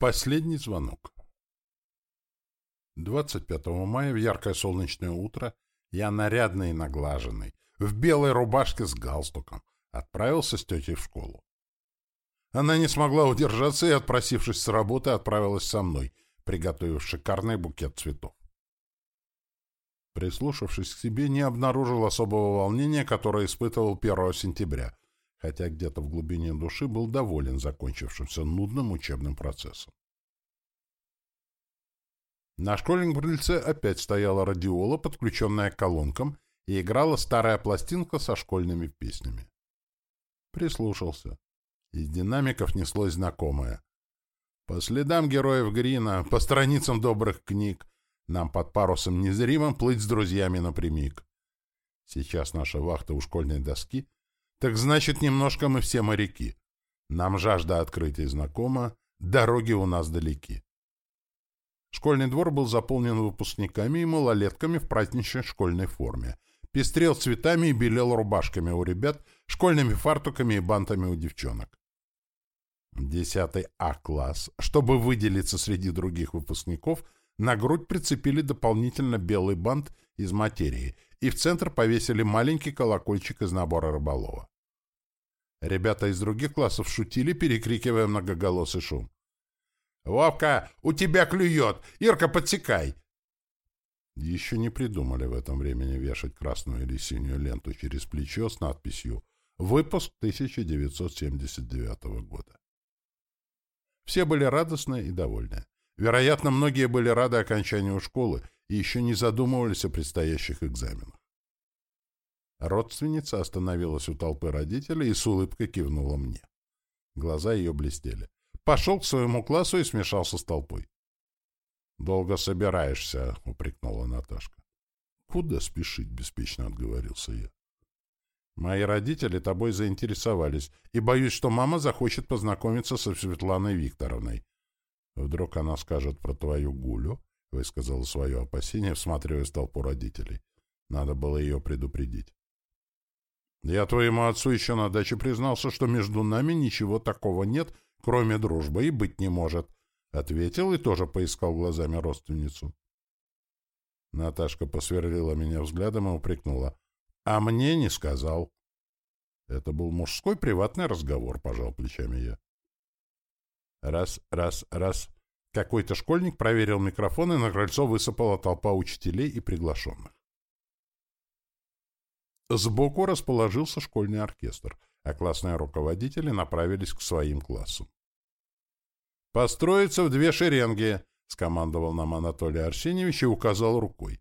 Последний звонок. 25 мая в яркое солнечное утро я нарядный и наглаженный, в белой рубашке с галстуком, отправился с тетей в школу. Она не смогла удержаться и, отпросившись с работы, отправилась со мной, приготовив шикарный букет цветов. Прислушавшись к себе, не обнаружил особого волнения, которое испытывал 1 сентября, хотя где-то в глубине души был доволен закончившимся нудным учебным процессом. На школьном крыльце опять стояла радиола, подключенная к колонкам, и играла старая пластинка со школьными песнями. Прислушался. Из динамиков неслось знакомое. По следам героев Грина, по страницам добрых книг, нам под парусом незримым плыть с друзьями напрямик. Сейчас наша вахта у школьной доски — так значит, немножко мы все моряки. Нам жажда открытий знакома, дороги у нас далеки. Школьный двор был заполнен выпускниками и малолетками в праздничной школьной форме. Пестрел цветами и белел рубашками у ребят, школьными фартуками и бантами у девчонок. Десятый А-класс, чтобы выделиться среди других выпускников, на грудь прицепили дополнительно белый бант из материи и в центр повесили маленький колокольчик из набора рыболова. Ребята из других классов шутили, перекрикивая многоголосый шум. «Вовка, у тебя клюет! Ирка, подсекай!» Еще не придумали в этом времени вешать красную или синюю ленту через плечо с надписью «Выпуск 1979 года». Все были радостны и довольны. Вероятно, многие были рады окончанию школы и еще не задумывались о предстоящих экзаменах. Родственница остановилась у толпы родителей и с улыбкой кивнула мне. Глаза ее блестели. Пошел к своему классу и смешался с толпой. «Долго собираешься», — упрекнула Наташка. «Куда спешить?» — беспечно отговорился я. «Мои родители тобой заинтересовались, и боюсь, что мама захочет познакомиться со Светланой Викторовной. Вдруг она скажет про твою гулю?» — высказала свое опасение, всматриваясь в толпу родителей. Надо было ее предупредить. Я твоему отцу еще на даче признался, что между нами ничего такого нет, кроме дружбы, и быть не может. Ответил и тоже поискал глазами родственницу. Наташка посверлила меня взглядом и упрекнула. А мне не сказал. Это был мужской приватный разговор, пожал плечами я. Раз, раз, раз. Какой-то школьник проверил микрофон, и на крыльцо высыпала толпа учителей и приглашенных. Сбоку расположился школьный оркестр, а классные руководители направились к своим классам. «Построиться в две шеренги!» — скомандовал нам Анатолий Арсеньевич и указал рукой.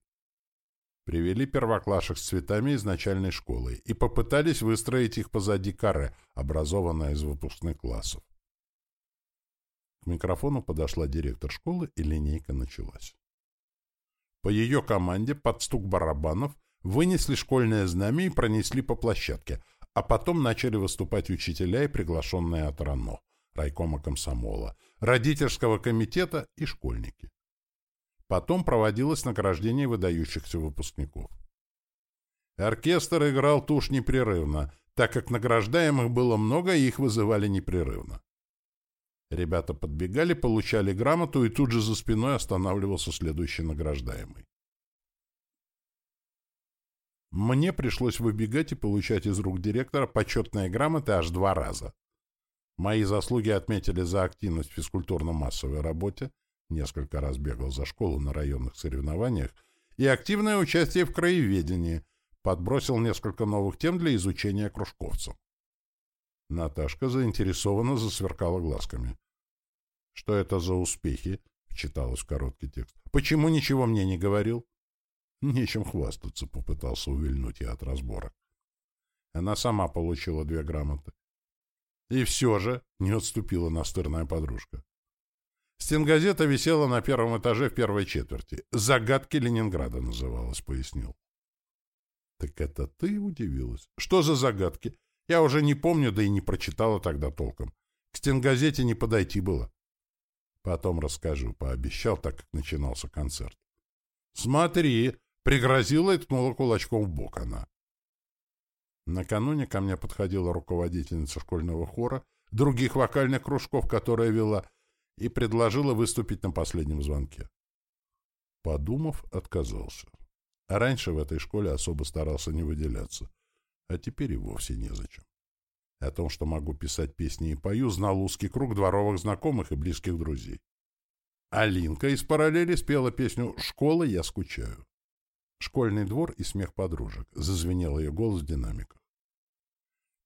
Привели первоклашек с цветами из начальной школы и попытались выстроить их позади каре, образованное из выпускных классов. Микрофону подошла директор школы, и линейка началась. По ее команде под стук барабанов вынесли школьное знамя и пронесли по площадке, а потом начали выступать учителя и приглашенные от РАНО, райкома комсомола, родительского комитета и школьники. Потом проводилось награждение выдающихся выпускников. Оркестр играл тушь непрерывно, так как награждаемых было много и их вызывали непрерывно. Ребята подбегали, получали грамоту, и тут же за спиной останавливался следующий награждаемый. Мне пришлось выбегать и получать из рук директора почетные грамоты аж два раза. Мои заслуги отметили за активность в физкультурно-массовой работе, несколько раз бегал за школу на районных соревнованиях, и активное участие в краеведении, подбросил несколько новых тем для изучения кружковцев. Наташка заинтересованно засверкала глазками. «Что это за успехи?» — читалось в короткий текст. «Почему ничего мне не говорил?» Нечем хвастаться, попытался увильнуть я от разборок. Она сама получила две грамоты. И все же не отступила настырная подружка. Стенгазета висела на первом этаже в первой четверти. «Загадки Ленинграда» называлась, пояснил. «Так это ты удивилась? Что за загадки? Я уже не помню, да и не прочитала тогда толком. К стенгазете не подойти было». Потом расскажу, пообещал, так как начинался концерт. «Смотри!» Пригрозила и ткнула кулачком в бок она. Накануне ко мне подходила руководительница школьного хора, других вокальных кружков, которая вела, и предложила выступить на последнем звонке. Подумав, отказался. А раньше в этой школе особо старался не выделяться, а теперь и вовсе незачем. О том, что могу писать песни и пою, знал узкий круг дворовых знакомых и близких друзей. Алинка из параллели спела песню «Школа, я скучаю». «Школьный двор» и смех подружек. Зазвенел ее голос в динамиках.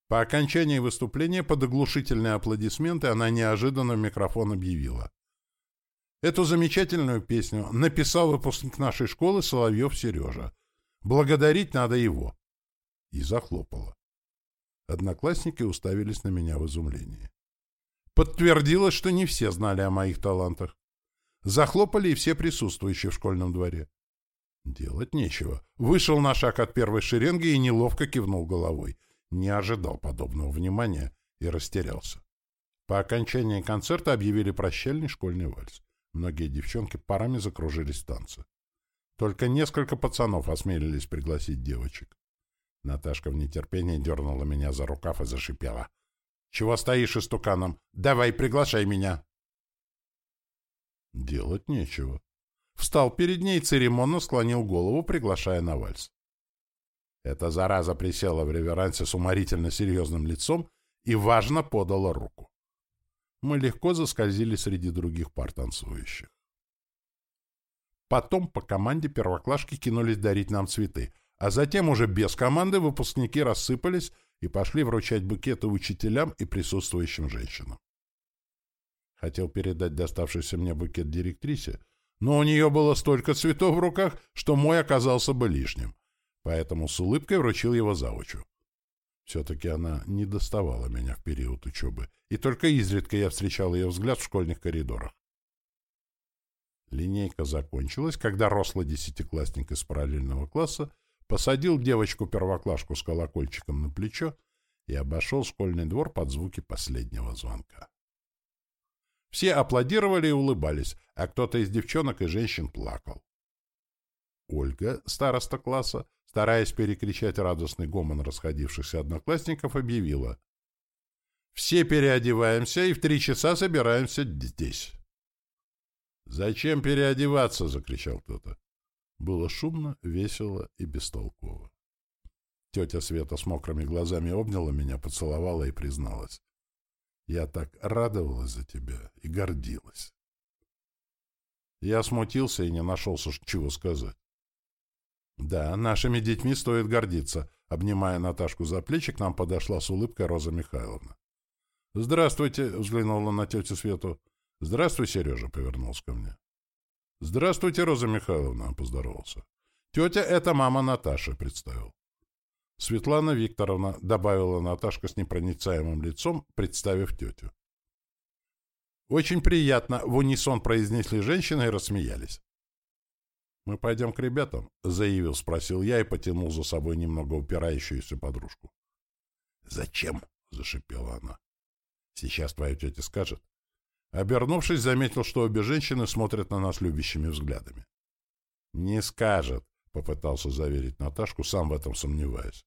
По окончании выступления под оглушительные аплодисменты она неожиданно в микрофон объявила. Эту замечательную песню написал выпускник нашей школы Соловьев Сережа. Благодарить надо его. И захлопала. Одноклассники уставились на меня в изумлении. Подтвердилось, что не все знали о моих талантах. Захлопали и все присутствующие в школьном дворе. Делать нечего. Вышел на шаг от первой шеренги и неловко кивнул головой. Не ожидал подобного внимания и растерялся. По окончании концерта объявили прощальный школьный вальс. Многие девчонки парами закружились в танце. Только несколько пацанов осмелились пригласить девочек. Наташка в нетерпении дернула меня за рукав и зашипела. «Чего стоишь истуканом? Давай, приглашай меня!» Делать нечего. Встал перед ней церемонно склонил голову, приглашая на вальс. Эта зараза присела в реверансе с уморительно серьезным лицом и важно подала руку. Мы легко заскользили среди других пар танцующих. Потом по команде первоклашки кинулись дарить нам цветы, а затем уже без команды выпускники рассыпались и пошли вручать букеты учителям и присутствующим женщинам. Хотел передать доставшийся мне букет директрисе, но у нее было столько цветов в руках, что мой оказался бы лишним, поэтому с улыбкой вручил его заучу. Все-таки она не доставала меня в период учебы, и только изредка я встречал ее взгляд в школьных коридорах. Линейка закончилась, когда рослый десятиклассник из параллельного класса посадил девочку-первоклашку с колокольчиком на плечо и обошел школьный двор под звуки последнего звонка. Все аплодировали и улыбались, а кто-то из девчонок и женщин плакал. Ольга, староста класса, стараясь перекричать радостный гомон расходившихся одноклассников, объявила. «Все переодеваемся и в три часа собираемся здесь». «Зачем переодеваться?» — закричал кто-то. Было шумно, весело и бестолково. Тетя Света с мокрыми глазами обняла меня, поцеловала и призналась. Я так радовалась за тебя и гордилась. Я смутился и не нашелся, чего сказать. Да, нашими детьми стоит гордиться. Обнимая Наташку за плечи, к нам подошла с улыбкой Роза Михайловна. «Здравствуйте», — взглянула на тетю Свету. «Здравствуй, Сережа», — повернулся ко мне. «Здравствуйте, Роза Михайловна», — поздоровался. «Тетя — это мама Наташи», — представил. Светлана Викторовна, — добавила Наташка с непроницаемым лицом, представив тетю. «Очень приятно», — в унисон произнесли женщины и рассмеялись. «Мы пойдем к ребятам?» — заявил, спросил я и потянул за собой немного упирающуюся подружку. «Зачем?» — зашипела она. «Сейчас твоя тетя скажет». Обернувшись, заметил, что обе женщины смотрят на нас любящими взглядами. «Не скажет», — попытался заверить Наташку, сам в этом сомневаясь.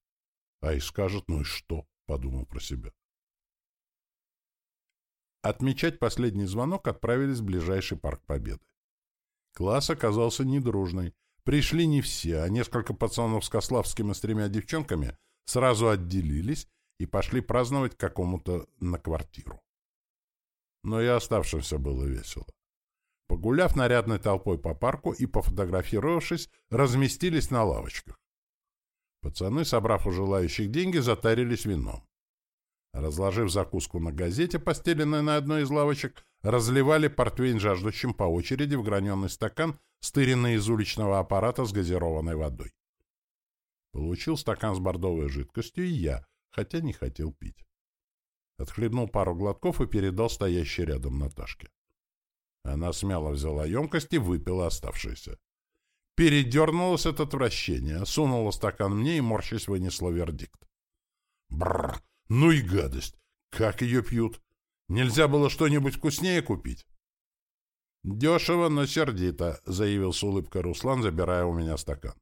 «А и скажет, ну и что?» — подумал про себя. Отмечать последний звонок отправились в ближайший парк Победы. Класс оказался недружный. Пришли не все, а несколько пацанов с Кославским и с тремя девчонками сразу отделились и пошли праздновать какому-то на квартиру но и оставшимся было весело. Погуляв нарядной толпой по парку и пофотографировавшись, разместились на лавочках. Пацаны, собрав у желающих деньги, затарились вином. Разложив закуску на газете, постеленной на одной из лавочек, разливали портвейн жаждущим по очереди в граненый стакан, стыренный из уличного аппарата с газированной водой. Получил стакан с бордовой жидкостью и я, хотя не хотел пить. Отхлебнул пару глотков и передал стоящей рядом Наташке. Она смело взяла емкость и выпила оставшееся. Передернулась от отвращения, сунула стакан мне и, морщись, вынесла вердикт. Бррр, ну и гадость! Как ее пьют? Нельзя было что-нибудь вкуснее купить? «Дешево, но сердито», — заявил с улыбкой Руслан, забирая у меня стакан.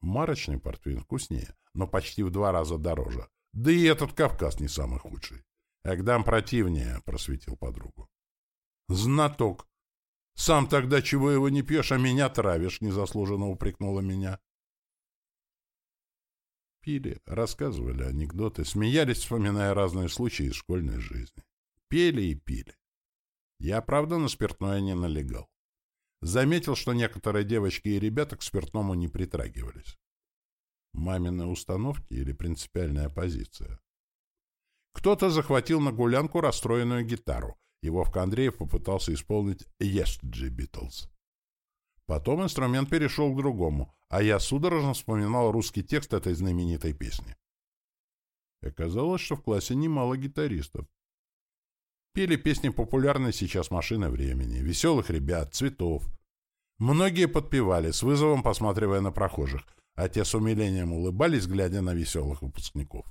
Марочный портвейн вкуснее, но почти в два раза дороже. Да и этот Кавказ не самый худший. Агдам противнее, — просветил подругу. Знаток. Сам тогда чего его не пьешь, а меня травишь, незаслуженно упрекнула меня. Пили, рассказывали анекдоты, смеялись, вспоминая разные случаи из школьной жизни. Пели и пили. Я, правда, на спиртное не налегал. Заметил, что некоторые девочки и ребята к спиртному не притрагивались. Мамины установки или принципиальная позиция. Кто-то захватил на гулянку расстроенную гитару, и Вовка Андреев попытался исполнить «Yesterday Beatles». Потом инструмент перешел к другому, а я судорожно вспоминал русский текст этой знаменитой песни. Оказалось, что в классе немало гитаристов. Пели песни популярной сейчас машины времени, веселых ребят, цветов. Многие подпевали, с вызовом посматривая на прохожих, а те с умилением улыбались, глядя на веселых выпускников.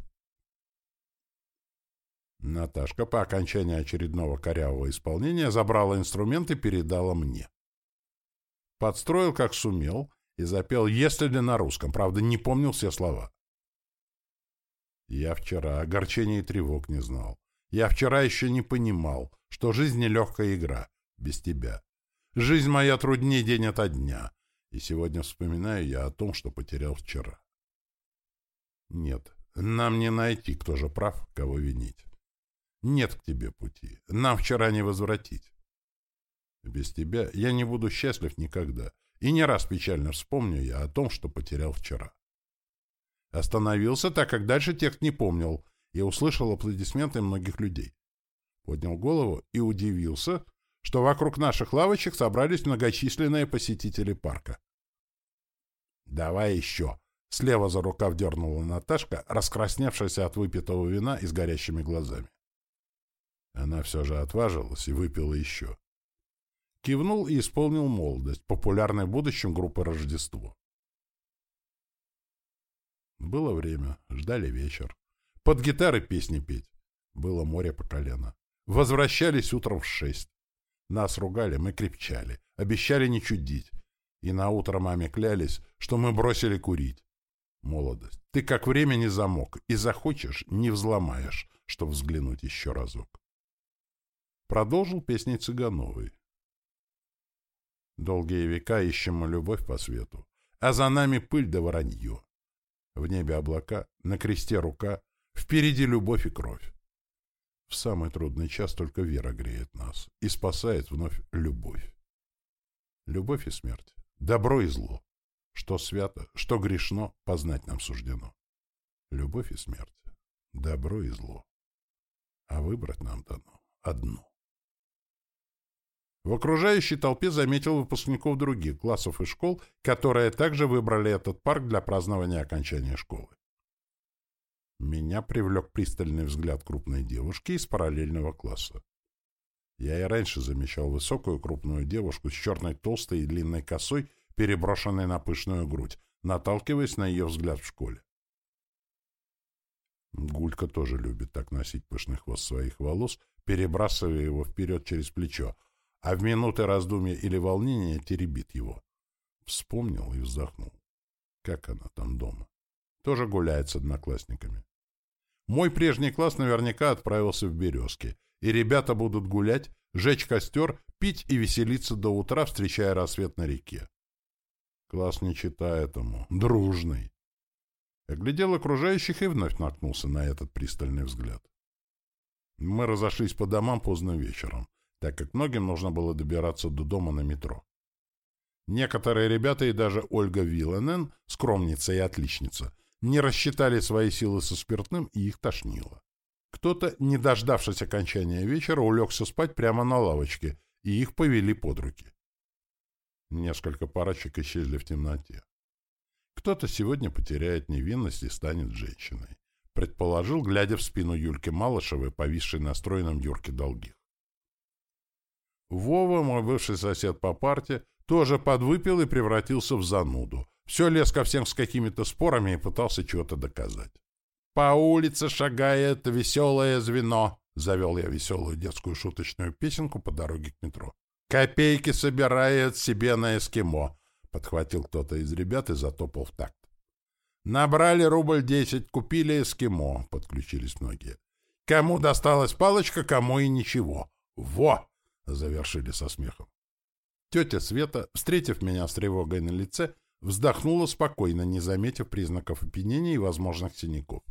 Наташка по окончании очередного корявого исполнения забрала инструмент и передала мне. Подстроил, как сумел, и запел «Если ли на русском», правда, не помнил все слова. Я вчера огорчения и тревог не знал. Я вчера еще не понимал, что жизнь нелегкая игра, без тебя. Жизнь моя труднее день ото дня, и сегодня вспоминаю я о том, что потерял вчера. Нет, нам не найти, кто же прав, кого винить. Нет к тебе пути. Нам вчера не возвратить. Без тебя я не буду счастлив никогда. И не раз печально вспомню я о том, что потерял вчера. Остановился, так как дальше текст не помнил, и услышал аплодисменты многих людей. Поднял голову и удивился, что вокруг наших лавочек собрались многочисленные посетители парка. «Давай еще!» — слева за рукав дернула Наташка, раскрасневшаяся от выпитого вина и с горящими глазами. Она все же отважилась и выпила еще. Кивнул и исполнил молодость, популярной в будущем группы «Рождество». Было время, ждали вечер. Под гитары песни петь. Было море по колено. Возвращались утром в шесть. Нас ругали, мы крепчали, обещали не чудить. И на утро маме клялись, что мы бросили курить. Молодость. Ты как времени замок, и захочешь, не взломаешь, чтоб взглянуть еще разок. Продолжил песней Цыгановой. Долгие века ищем мы любовь по свету, а за нами пыль да воронье. В небе облака, на кресте рука, впереди любовь и кровь. В самый трудный час только вера греет нас и спасает вновь любовь. Любовь и смерть, добро и зло, что свято, что грешно, познать нам суждено. Любовь и смерть, добро и зло, а выбрать нам дано одно. В окружающей толпе заметил выпускников других классов и школ, которые также выбрали этот парк для празднования окончания школы. Меня привлек пристальный взгляд крупной девушки из параллельного класса. Я и раньше замечал высокую крупную девушку с черной толстой и длинной косой, переброшенной на пышную грудь, наталкиваясь на ее взгляд в школе. Гулька тоже любит так носить пышный хвост своих волос, перебрасывая его вперед через плечо, а в минуты раздумья или волнения теребит его. Вспомнил и вздохнул. Как она там дома? Тоже гуляет с одноклассниками. Мой прежний класс наверняка отправился в «Березки», и ребята будут гулять, жечь костер, пить и веселиться до утра, встречая рассвет на реке. Класс не читает ему. Дружный. Оглядел окружающих и вновь наткнулся на этот пристальный взгляд. Мы разошлись по домам поздно вечером так как многим нужно было добираться до дома на метро. Некоторые ребята и даже Ольга Вилленен, скромница и отличница, не рассчитали свои силы со спиртным и их тошнило. Кто-то, не дождавшись окончания вечера, улегся спать прямо на лавочке, и их повели под руки. Несколько парочек исчезли в темноте. Кто-то сегодня потеряет невинность и станет женщиной, предположил, глядя в спину Юльки Малышевой, повисшей на стройном Юрке долгих. Вова, мой бывший сосед по парте, тоже подвыпил и превратился в зануду. Все лез ко всем с какими-то спорами и пытался чего-то доказать. «По улице шагает веселое звено», — завел я веселую детскую шуточную песенку по дороге к метро. «Копейки собирает себе на эскимо», — подхватил кто-то из ребят и затопал в такт. «Набрали рубль десять, купили эскимо», — подключились многие. «Кому досталась палочка, кому и ничего. Во!» — завершили со смехом. Тетя Света, встретив меня с тревогой на лице, вздохнула спокойно, не заметив признаков опьянения и возможных синяков.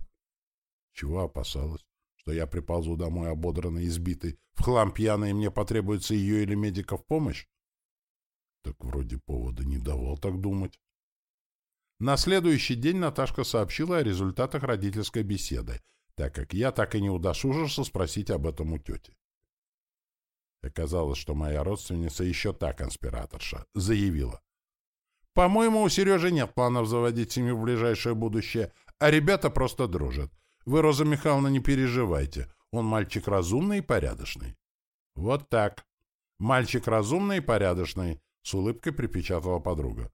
Чего опасалась? Что я приползу домой ободранный, избитый, в хлам пьяный, и мне потребуется ее или медиков помощь? Так вроде повода не давал так думать. На следующий день Наташка сообщила о результатах родительской беседы, так как я так и не удосужился спросить об этом у тети. Оказалось, что моя родственница еще та конспираторша, заявила. «По-моему, у Сережи нет планов заводить семью в ближайшее будущее, а ребята просто дружат. Вы, Роза Михайловна, не переживайте. Он мальчик разумный и порядочный». «Вот так. Мальчик разумный и порядочный», — с улыбкой припечатала подруга.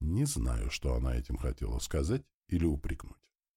Не знаю, что она этим хотела сказать или упрекнуть.